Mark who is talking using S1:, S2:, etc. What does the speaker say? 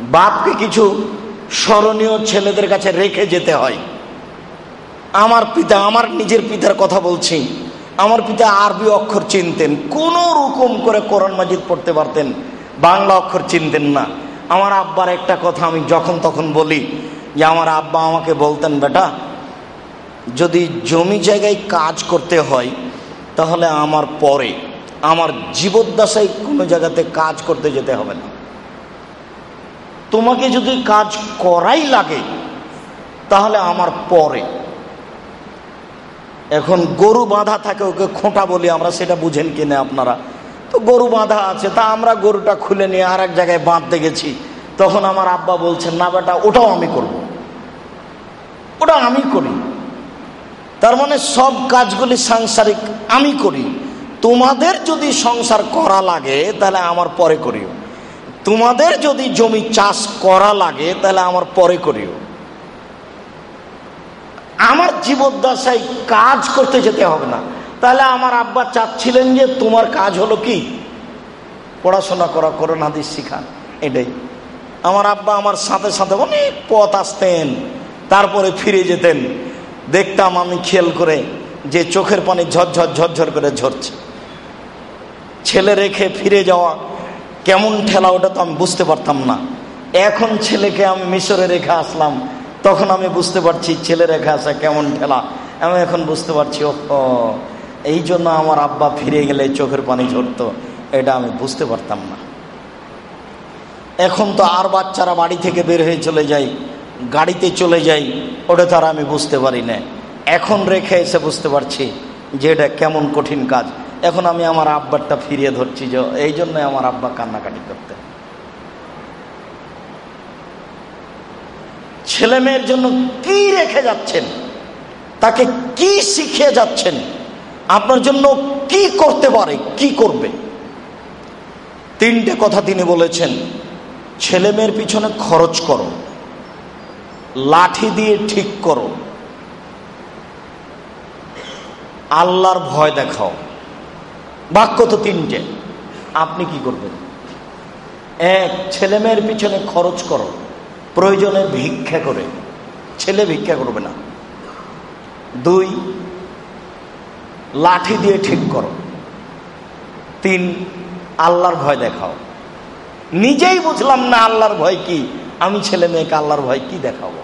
S1: বাপকে কিছু স্মরণীয় ছেলেদের কাছে রেখে যেতে হয়। আমার পিতা, আমার নিজের পিতার কথা বলছি। আমার পিতা আরবি অক্ষর চিনতেন। কোন রকম করে কোরআন মাজিদ পড়তে পারতেন। বাংলা অক্ষর চিনতেন না। আমার আব্বার একটা কথা আমি যখন তখন বলি, যে আমার আব্বা আমাকে বলতেন, বেটা, যদি জমি জায়গায় কাজ করতে হয়, তাহলে আমার পরে, আমার জীবদ্দশায় কোনো জায়গাতে কাজ করতে যেতে হবে না। তোমাকে যদি কাজ করাই লাগে, তাহলে আমার পরে। এখন গরু বাঁধা থাকে, ওকে খোঁটা বলি আমরা, সেটা বুঝেন কিনে আপনারা। তো গরু বাঁধা আছে, তা আমরা গরুটা খুলে নিয়ে আর এক জায়গায় বাঁধতে গেছি। তখন আমার আব্বা বলছেন, না বেটা, ওটাও আমি করব। ওটা আমি করি। তার মানে সব কাজগুলি সাংসারিক আমি করি। তোমাদের যদি সংসার করা লাগে, তাহলে আমার পরে করিও। তোমাদের যদি জমি চাষ করা লাগে, তাহলে আমার পরে করিও। আমার জীবদ্দশায় কাজ করতে যেতে হবে না। তাহলে আমার আব্বা চাচ্ছিলেন যে, তোমার কাজ হলো কি? পড়াশোনা করা, করোনা হাদিস শিখা এটাই। আমার আব্বা আমার সাথে সাথে অনেক পথ আসতেন, তারপরে ফিরে যেতেন। দেখতাম আমি খেয়াল করে যে চোখের পানি ঝরঝর ঝরঝর করে ঝরছে। ছেলে রেখে ফিরে যাওয়া কেমন ঠেলা, ওটা তো আমি বুঝতে পারতাম না। এখন ছেলেকে আমি মিশরে রেখে আসলাম, তখন আমি বুঝতে পারছি ছেলে রেখে আসা কেমন ঠেলা। আমি এখন বুঝতে পারছি ও এই জন্য আমার আব্বা ফিরে গেলে চোখের পানি ঝরতো, এটা আমি বুঝতে পারতাম না। এখন তো আর বাচ্চারা বাড়ি থেকে বের হয়ে চলে যাই গাড়িতে চলে যাই ওটা তারা আমি বুঝতে পারি না। এখন রেখে এসে বুঝতে পারছি যে এটা কেমন কঠিন কাজ। এখন আমি আমার আব্বারটা ফিরিয়ে ধরছি যে এই জন্য আমার আব্বা কান্নাকাটি করতে। ছেলে মেয়ের জন্য কি রেখে যাচ্ছেন? তাকে কি শিখিয়ে যাচ্ছেন? আপনার জন্য কি করতে পারে? কি করবে? তিনটে কথা তিনি বলেছেন, ছেলে মেয়ের পিছনে খরচ করো, লাঠি দিয়ে ঠিক করো, আল্লাহর ভয় দেখাও। বাক্য তো তিনটে। আপনি কি করবেন? এক ছেলে মেয়ের পিছনে খরচ করো। প্রয়োজনে ভিক্ষা করে। ছেলে ভিক্ষা করবে না। দুই, লাঠি দিয়ে ঠিক করো। তিন, আল্লাহর ভয় দেখাও। নিজেই বুঝলাম না আল্লাহর ভয় কি। আমি ছেলে মেয়েকে আল্লাহর ভয় কি দেখাবো?